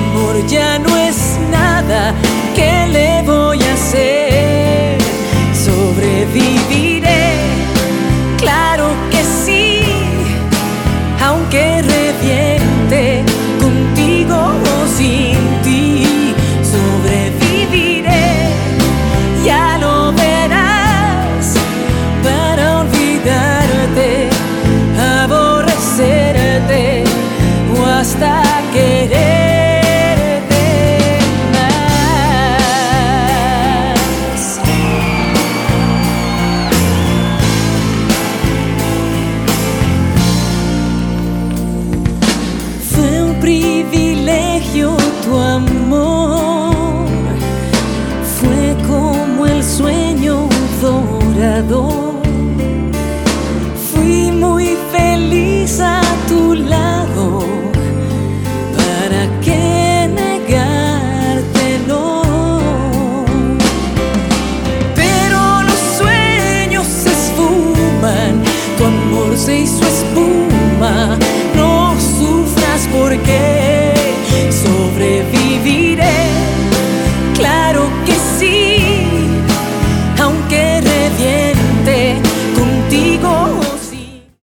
amor ya no es nada, ¿qué le voy a hacer? Sobreviviré, claro que sí, aunque reviente contigo o sin ti. Sobreviviré, ya lo verás, para olvidarte, aborrecerte o hasta querer. Tu amor fue como el sueño dorado. Fui muy feliz a tu lado. ¿Para qué negártelo? Pero los sueños se esfuman, tu amor se hizo espuma. Porque